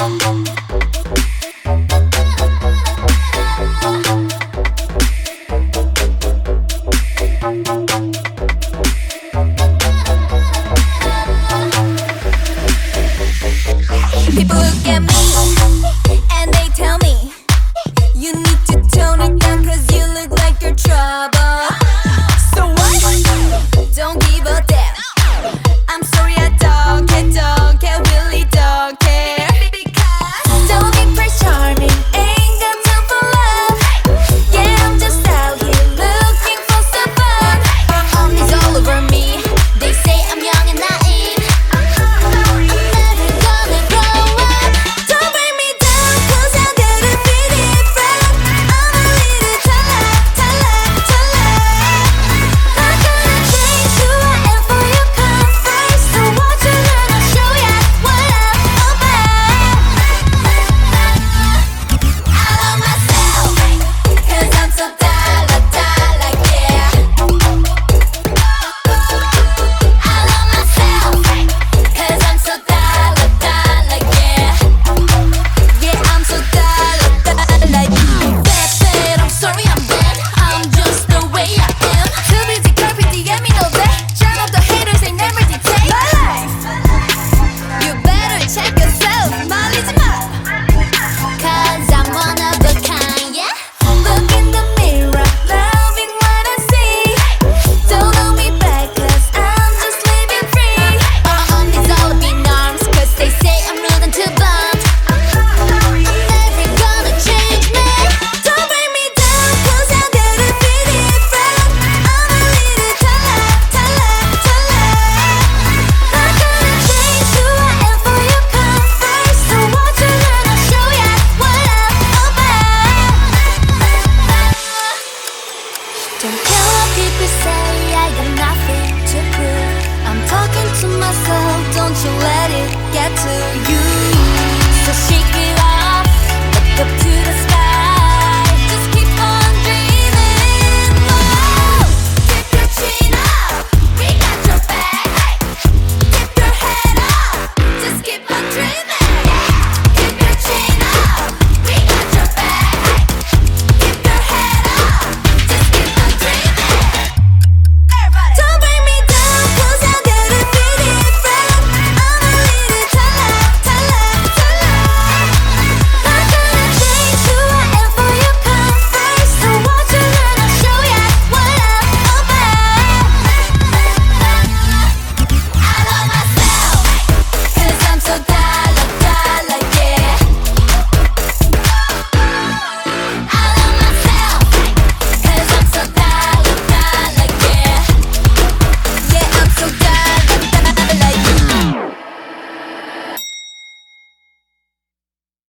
People look at me.